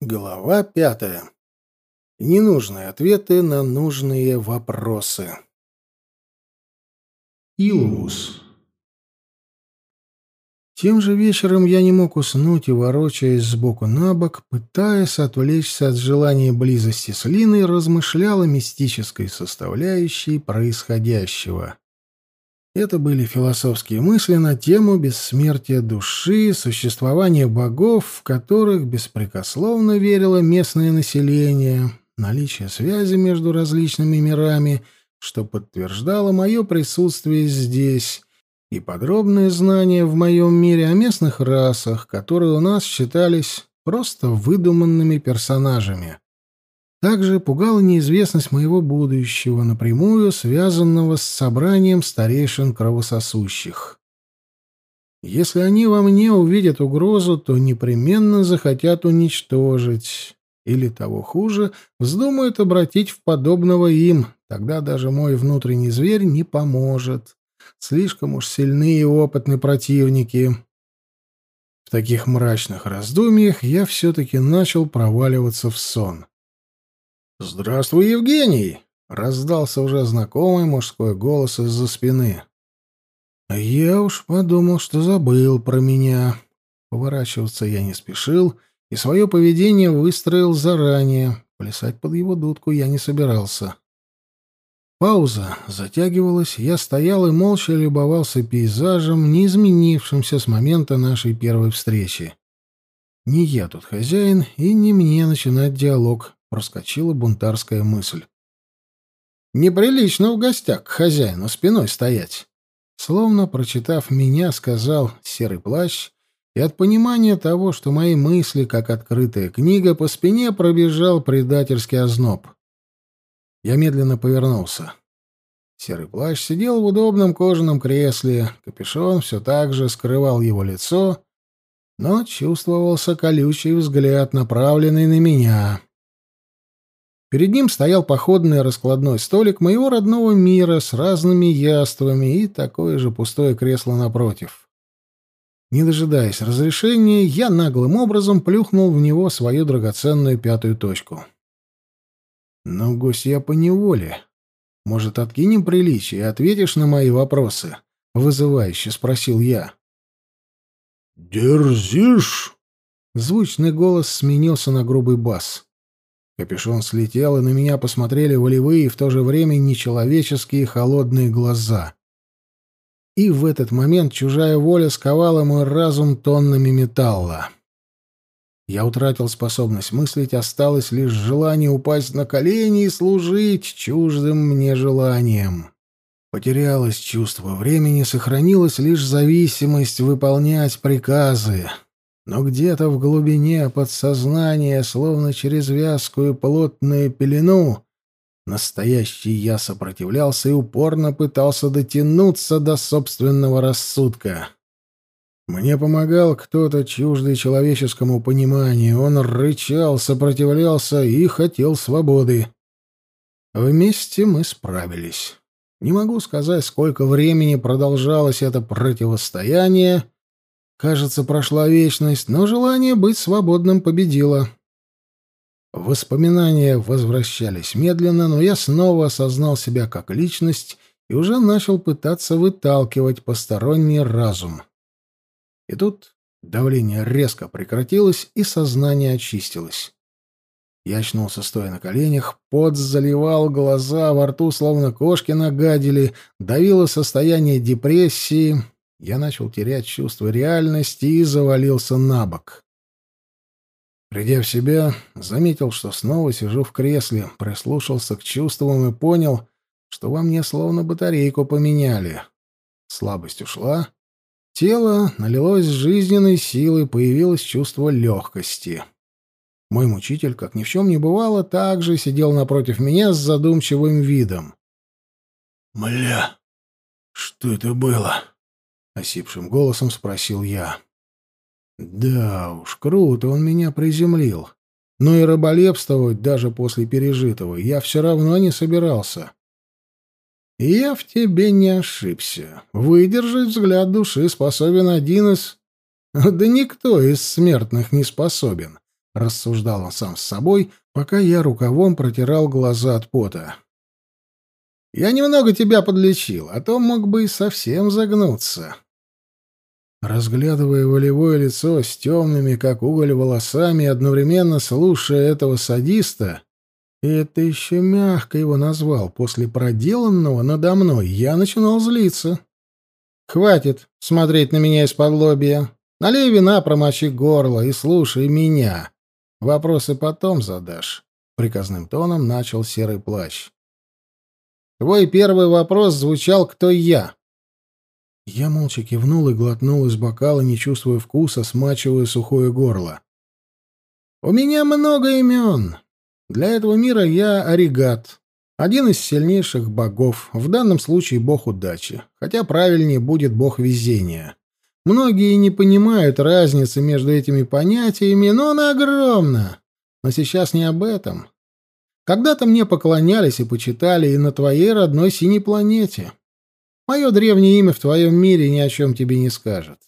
Глава пятая. Ненужные ответы на нужные вопросы. Илвус. Тем же вечером я не мог уснуть и, ворочаясь сбоку на бок, пытаясь отвлечься от желания близости с Линой, размышлял о мистической составляющей происходящего. Это были философские мысли на тему бессмертия души, существования богов, в которых беспрекословно верило местное население, наличие связи между различными мирами, что подтверждало мое присутствие здесь, и подробные знания в моем мире о местных расах, которые у нас считались просто выдуманными персонажами. Также пугала неизвестность моего будущего, напрямую связанного с собранием старейшин кровососущих. Если они во мне увидят угрозу, то непременно захотят уничтожить. Или того хуже, вздумают обратить в подобного им. Тогда даже мой внутренний зверь не поможет. Слишком уж сильные и опытны противники. В таких мрачных раздумьях я все-таки начал проваливаться в сон. «Здравствуй, Евгений!» — раздался уже знакомый мужской голос из-за спины. «Я уж подумал, что забыл про меня». Поворачиваться я не спешил и свое поведение выстроил заранее. Плясать под его дудку я не собирался. Пауза затягивалась, я стоял и молча любовался пейзажем, не изменившимся с момента нашей первой встречи. Не я тут хозяин, и не мне начинать диалог проскочила бунтарская мысль. «Неприлично в гостях к хозяину спиной стоять!» Словно прочитав меня, сказал «серый плащ», и от понимания того, что мои мысли, как открытая книга, по спине пробежал предательский озноб. Я медленно повернулся. Серый плащ сидел в удобном кожаном кресле, капюшон все так же скрывал его лицо, но чувствовался колючий взгляд, направленный на меня. Перед ним стоял походный раскладной столик моего родного мира с разными яствами и такое же пустое кресло напротив. Не дожидаясь разрешения, я наглым образом плюхнул в него свою драгоценную пятую точку. «Ну, гусь, я поневоле. Может, откинем приличие и ответишь на мои вопросы?» — вызывающе спросил я. «Дерзишь?» Звучный голос сменился на грубый бас. Капюшон слетел, и на меня посмотрели волевые и в то же время нечеловеческие холодные глаза. И в этот момент чужая воля сковала мой разум тоннами металла. Я утратил способность мыслить, осталось лишь желание упасть на колени и служить чуждым мне желанием. Потерялось чувство времени, сохранилась лишь зависимость выполнять приказы но где-то в глубине подсознания, словно через вязкую плотную пелену, настоящий я сопротивлялся и упорно пытался дотянуться до собственного рассудка. Мне помогал кто-то чуждый человеческому пониманию. Он рычал, сопротивлялся и хотел свободы. Вместе мы справились. Не могу сказать, сколько времени продолжалось это противостояние — Кажется, прошла вечность, но желание быть свободным победило. Воспоминания возвращались медленно, но я снова осознал себя как личность и уже начал пытаться выталкивать посторонний разум. И тут давление резко прекратилось, и сознание очистилось. Я очнулся, стоя на коленях, пот заливал глаза, во рту словно кошки нагадили, давило состояние депрессии — я начал терять чувство реальности и завалился на бок. Придя в себя, заметил, что снова сижу в кресле, прислушался к чувствам и понял, что во мне словно батарейку поменяли. Слабость ушла. Тело налилось жизненной силой, появилось чувство легкости. Мой мучитель, как ни в чем не бывало, также сидел напротив меня с задумчивым видом. «Мля, что это было?» осипшим голосом спросил я. Да уж, круто, он меня приземлил. Но и раболепствовать даже после пережитого я все равно не собирался. Я в тебе не ошибся. Выдержать взгляд души способен один из... Да никто из смертных не способен, — рассуждал он сам с собой, пока я рукавом протирал глаза от пота. Я немного тебя подлечил, а то мог бы и совсем загнуться разглядывая волевое лицо с темными, как уголь, волосами, и одновременно слушая этого садиста, и это еще мягко его назвал, после проделанного надо мной я начинал злиться. «Хватит смотреть на меня из-под лобья. Налей вина, промочи горло и слушай меня. Вопросы потом задашь». Приказным тоном начал серый плащ. «Твой первый вопрос звучал «Кто я?» Я молча кивнул и глотнул из бокала, не чувствуя вкуса, смачивая сухое горло. «У меня много имен. Для этого мира я Оригат, один из сильнейших богов, в данном случае бог удачи, хотя правильнее будет бог везения. Многие не понимают разницы между этими понятиями, но она огромна. Но сейчас не об этом. Когда-то мне поклонялись и почитали и на твоей родной синей планете. Мое древнее имя в твоем мире ни о чем тебе не скажет.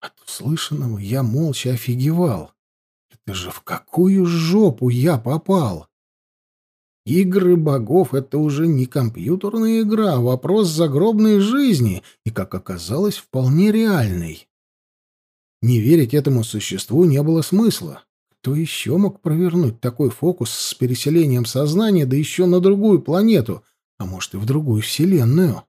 От услышанного я молча офигевал. Это же в какую жопу я попал? Игры богов — это уже не компьютерная игра, а вопрос загробной жизни, и, как оказалось, вполне реальный. Не верить этому существу не было смысла. Кто еще мог провернуть такой фокус с переселением сознания, да еще на другую планету, а может и в другую вселенную.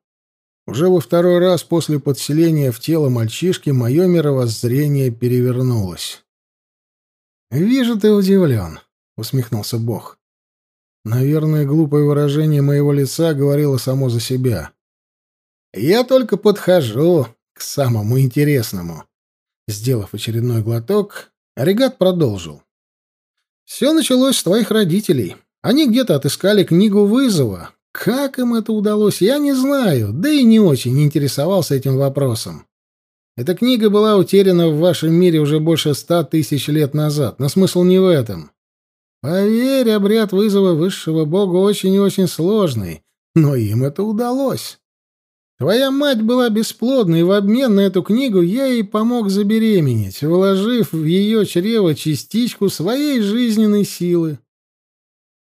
Уже во второй раз после подселения в тело мальчишки мое мировоззрение перевернулось. «Вижу, ты удивлен», — усмехнулся Бог. Наверное, глупое выражение моего лица говорило само за себя. «Я только подхожу к самому интересному». Сделав очередной глоток, Регат продолжил. «Все началось с твоих родителей. Они где-то отыскали книгу вызова, как им это удалось, я не знаю, да и не очень интересовался этим вопросом. Эта книга была утеряна в вашем мире уже больше ста тысяч лет назад, но смысл не в этом. Поверь, обряд вызова высшего бога очень и очень сложный, но им это удалось. Твоя мать была бесплодна, и в обмен на эту книгу я ей помог забеременеть, вложив в ее чрево частичку своей жизненной силы.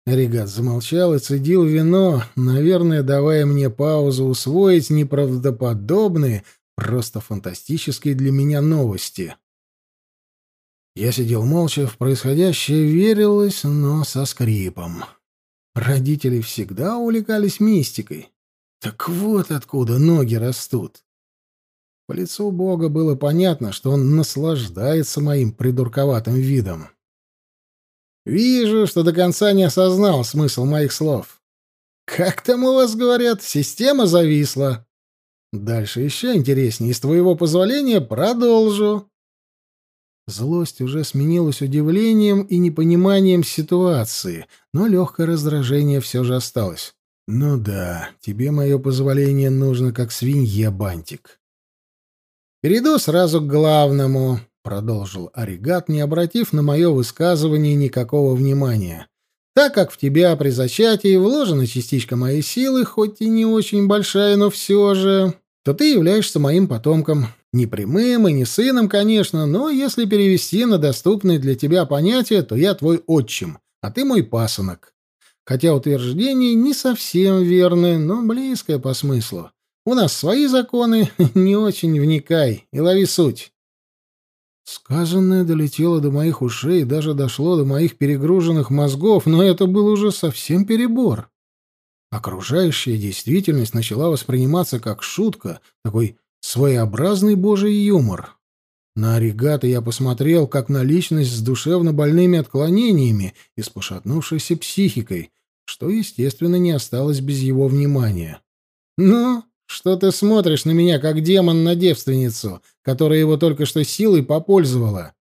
Регат замолчал и цедил вино, наверное, давая мне паузу усвоить неправдоподобные, просто фантастические для меня новости. Я сидел молча, в происходящее верилось, но со скрипом. Родители всегда увлекались мистикой. Так вот откуда ноги растут. По лицу Бога было понятно, что он наслаждается моим придурковатым видом. Вижу, что до конца не осознал смысл моих слов. Как там у вас говорят, система зависла. Дальше еще интереснее, с твоего позволения продолжу. Злость уже сменилась удивлением и непониманием ситуации, но легкое раздражение все же осталось. «Ну да, тебе мое позволение нужно как свинье бантик». «Перейду сразу к главному продолжил Оригат, не обратив на мое высказывание никакого внимания. Так как в тебя при зачатии вложена частичка моей силы, хоть и не очень большая, но все же, то ты являешься моим потомком. Не прямым и не сыном, конечно, но если перевести на доступные для тебя понятия, то я твой отчим, а ты мой пасынок. Хотя утверждение не совсем верное, но близкое по смыслу. У нас свои законы, не очень вникай и лови суть. Сказанное долетело до моих ушей, и даже дошло до моих перегруженных мозгов, но это был уже совсем перебор. Окружающая действительность начала восприниматься как шутка, такой своеобразный божий юмор. На оригата я посмотрел, как на личность с душевно больными отклонениями и с пошатнувшейся психикой, что, естественно, не осталось без его внимания. Но что ты смотришь на меня, как демон на девственницу, которая его только что силой попользовала?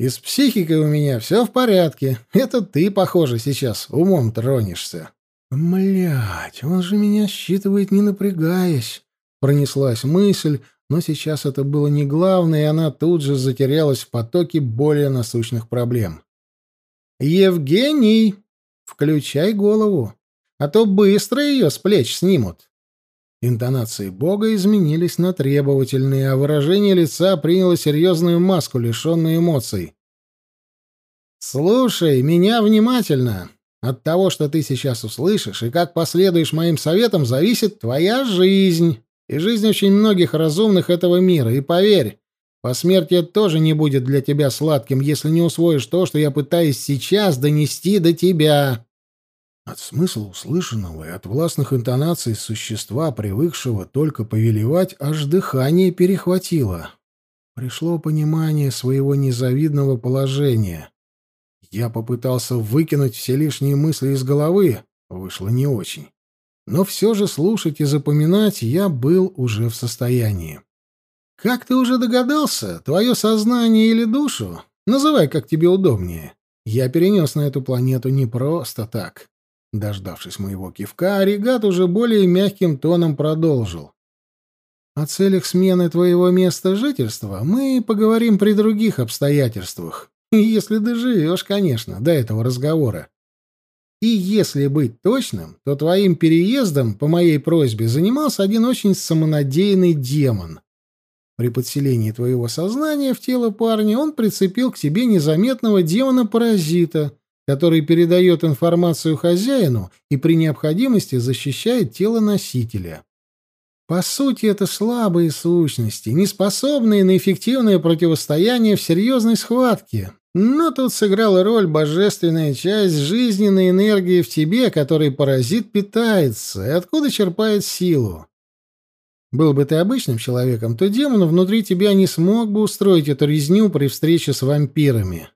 И с психикой у меня все в порядке. Это ты, похоже, сейчас умом тронешься. Млять, он же меня считывает, не напрягаясь. Пронеслась мысль, но сейчас это было не главное, и она тут же затерялась в потоке более насущных проблем. «Евгений, включай голову, а то быстро ее с плеч снимут». Интонации Бога изменились на требовательные, а выражение лица приняло серьезную маску, лишенную эмоций. «Слушай меня внимательно. От того, что ты сейчас услышишь, и как последуешь моим советам, зависит твоя жизнь и жизнь очень многих разумных этого мира. И поверь, посмертие тоже не будет для тебя сладким, если не усвоишь то, что я пытаюсь сейчас донести до тебя». От смысла услышанного и от властных интонаций существа, привыкшего только повелевать, аж дыхание перехватило. Пришло понимание своего незавидного положения. Я попытался выкинуть все лишние мысли из головы, вышло не очень. Но все же слушать и запоминать я был уже в состоянии. «Как ты уже догадался, твое сознание или душу, называй, как тебе удобнее, я перенес на эту планету не просто так». Дождавшись моего кивка, аригат уже более мягким тоном продолжил. «О целях смены твоего места жительства мы поговорим при других обстоятельствах, если доживешь, конечно, до этого разговора. И если быть точным, то твоим переездом, по моей просьбе, занимался один очень самонадеянный демон. При подселении твоего сознания в тело парня он прицепил к тебе незаметного демона-паразита — который передает информацию хозяину и при необходимости защищает тело носителя. По сути, это слабые сущности, не способные на эффективное противостояние в серьезной схватке. Но тут сыграла роль божественная часть жизненной энергии в тебе, которой паразит питается и откуда черпает силу. Был бы ты обычным человеком, то демон внутри тебя не смог бы устроить эту резню при встрече с вампирами.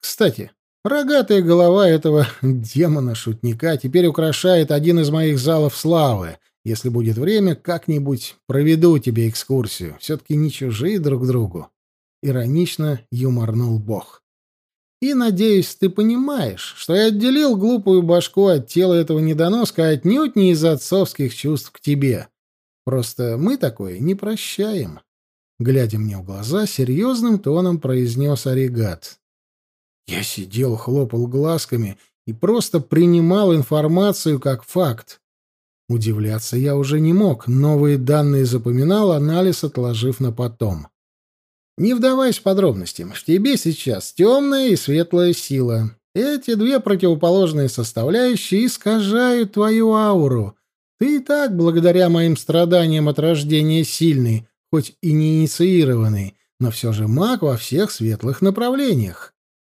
Кстати, Рогатая голова этого демона-шутника теперь украшает один из моих залов славы. Если будет время, как-нибудь проведу тебе экскурсию. Все-таки не чужие друг другу. Иронично юморнул бог. И, надеюсь, ты понимаешь, что я отделил глупую башку от тела этого недоноска отнюдь не из отцовских чувств к тебе. Просто мы такое не прощаем. Глядя мне в глаза, серьезным тоном произнес Оригат. Я сидел, хлопал глазками и просто принимал информацию как факт. Удивляться я уже не мог, новые данные запоминал, анализ отложив на потом. Не вдаваясь в подробности, в тебе сейчас темная и светлая сила. Эти две противоположные составляющие искажают твою ауру. Ты и так, благодаря моим страданиям от рождения, сильный, хоть и не инициированный, но все же маг во всех светлых направлениях.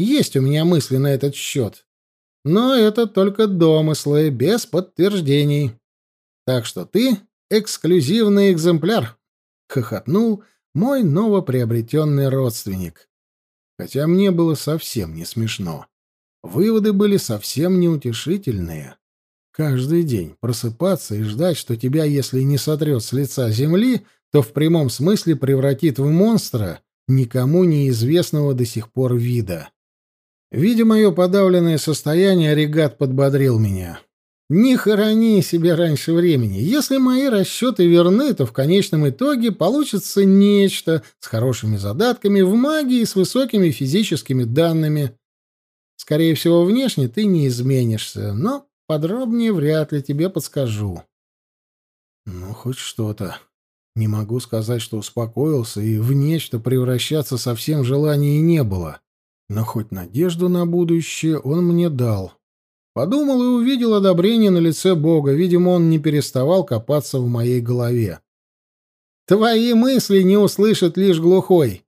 Есть у меня мысли на этот счет. Но это только домыслы, без подтверждений. Так что ты — эксклюзивный экземпляр», — хохотнул мой новоприобретенный родственник. Хотя мне было совсем не смешно. Выводы были совсем неутешительные. Каждый день просыпаться и ждать, что тебя, если не сотрет с лица земли, то в прямом смысле превратит в монстра никому неизвестного до сих пор вида. Видя мое подавленное состояние, регат подбодрил меня. «Не хорони себя раньше времени. Если мои расчеты верны, то в конечном итоге получится нечто с хорошими задатками в магии и с высокими физическими данными. Скорее всего, внешне ты не изменишься, но подробнее вряд ли тебе подскажу». «Ну, хоть что-то. Не могу сказать, что успокоился, и в нечто превращаться совсем желания не было» но хоть надежду на будущее он мне дал. Подумал и увидел одобрение на лице Бога, видимо, он не переставал копаться в моей голове. «Твои мысли не услышит лишь глухой.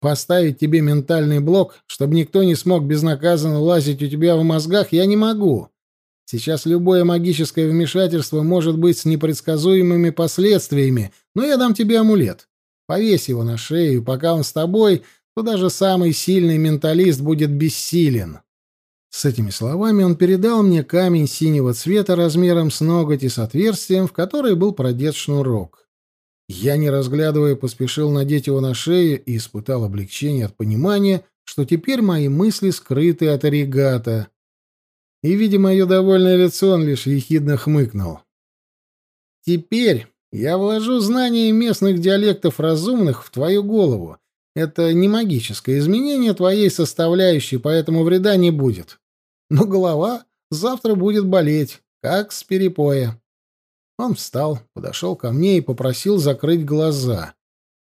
Поставить тебе ментальный блок, чтобы никто не смог безнаказанно лазить у тебя в мозгах, я не могу. Сейчас любое магическое вмешательство может быть с непредсказуемыми последствиями, но я дам тебе амулет. Повесь его на шею, пока он с тобой, تو даже самый сильный менталист будет бессилен. С этими словами он передал мне камень синего цвета размером с ноготь и с отверстием, в которое был продет шнурок. Я, не разглядывая, поспешил надеть его на шею и испытал облегчение от понимания, что теперь мои мысли скрыты от оригата. И, видя мое довольное лицо, он лишь ехидно хмыкнул. «Теперь я вложу знания местных диалектов разумных в твою голову это не магическое изменение твоей составляющей, поэтому вреда не будет. Но голова завтра будет болеть, как с перепоя. Он встал, подошел ко мне и попросил закрыть глаза.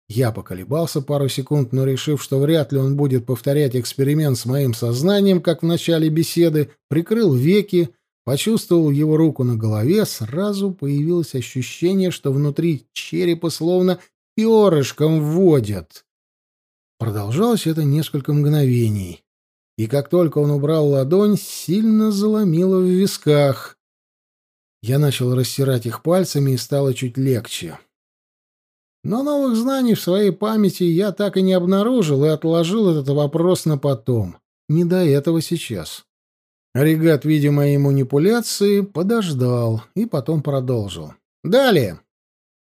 Я поколебался пару секунд, но решив, что вряд ли он будет повторять эксперимент с моим сознанием, как в начале беседы, прикрыл веки, почувствовал его руку на голове, сразу появилось ощущение, что внутри черепа словно перышком вводят. Продолжалось это несколько мгновений. И как только он убрал ладонь, сильно заломило в висках. Я начал растирать их пальцами и стало чуть легче. Но новых знаний в своей памяти я так и не обнаружил и отложил этот вопрос на потом. Не до этого сейчас. Регат, видя мои манипуляции, подождал и потом продолжил. «Далее.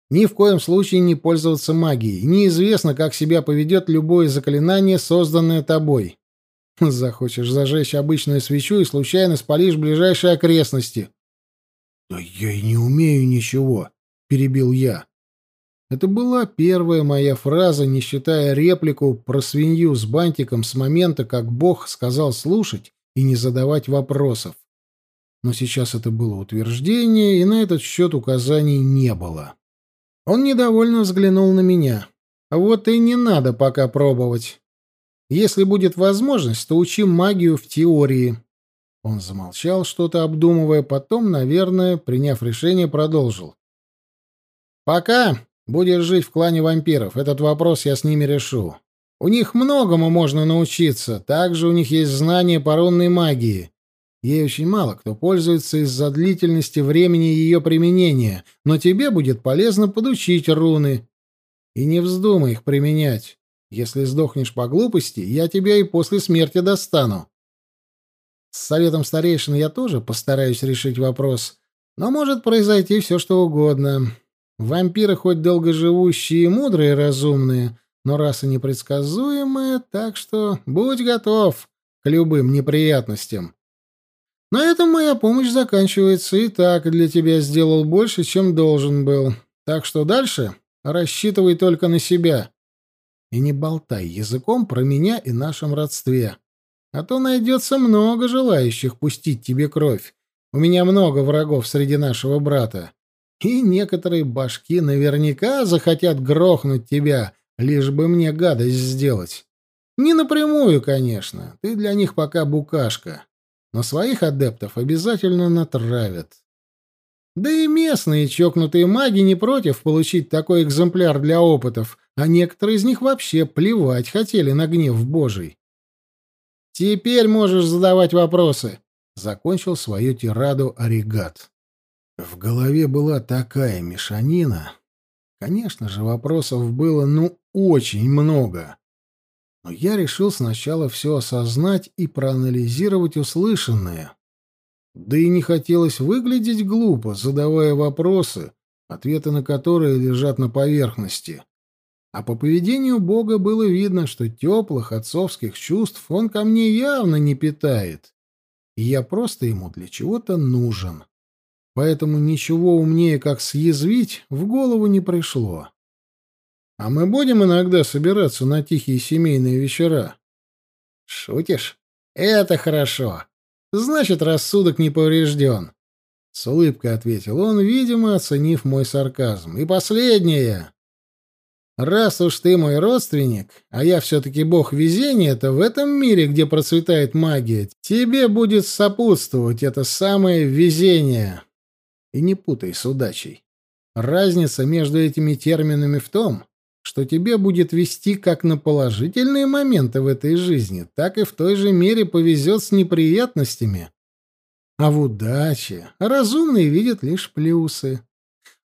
Ни в коем случае не пользоваться магией. Неизвестно, как себя поведет любое заклинание, созданное тобой. Захочешь зажечь обычную свечу и случайно спалишь ближайшие окрестности. — Да я и не умею ничего, — перебил я. Это была первая моя фраза, не считая реплику про свинью с бантиком с момента, как Бог сказал слушать и не задавать вопросов. Но сейчас это было утверждение, и на этот счет указаний не было. Он недовольно взглянул на меня. Вот и не надо пока пробовать. Если будет возможность, то учим магию в теории. Он замолчал, что-то обдумывая, потом, наверное, приняв решение, продолжил. Пока будешь жить в клане вампиров, этот вопрос я с ними решу. У них многому можно научиться, также у них есть знания по рунной магии. Ей очень мало кто пользуется из-за длительности времени ее применения, но тебе будет полезно подучить руны. И не вздумай их применять. Если сдохнешь по глупости, я тебя и после смерти достану. С советом старейшин я тоже постараюсь решить вопрос, но может произойти все, На этом моя помощь заканчивается, и так для тебя сделал больше, чем должен был. Так что дальше рассчитывай только на себя. И не болтай языком про меня и нашем родстве. А то найдется много желающих пустить тебе кровь. У меня много врагов среди нашего брата. И некоторые башки наверняка захотят грохнуть тебя, лишь бы мне гадость сделать. Не напрямую, конечно, ты для них пока букашка но своих адептов обязательно натравят. Да и местные чокнутые маги не против получить такой экземпляр для опытов, а некоторые из них вообще плевать хотели на гнев божий. «Теперь можешь задавать вопросы», — закончил свою тираду Оригат. В голове была такая мешанина. Конечно же, вопросов было ну очень много но я решил сначала все осознать и проанализировать услышанное. Да и не хотелось выглядеть глупо, задавая вопросы, ответы на которые лежат на поверхности. А по поведению Бога было видно, что теплых отцовских чувств он ко мне явно не питает. И я просто ему для чего-то нужен. Поэтому ничего умнее, как съязвить, в голову не пришло. А мы будем иногда собираться на тихие семейные вечера. Шутишь? Это хорошо. Значит, рассудок не поврежден. С улыбкой ответил он, видимо, оценив мой сарказм. И последнее. Раз уж ты мой родственник, а я все-таки бог везения, то в этом мире, где процветает магия, тебе будет сопутствовать это самое везение. И не путай с удачей. Разница между этими терминами в том, что тебе будет вести как на положительные моменты в этой жизни, так и в той же мере повезет с неприятностями. А в удаче разумные видят лишь плюсы.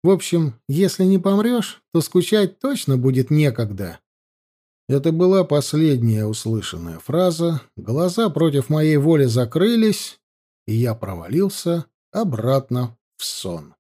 В общем, если не помрешь, то скучать точно будет некогда. Это была последняя услышанная фраза, глаза против моей воли закрылись, и я провалился обратно в сон.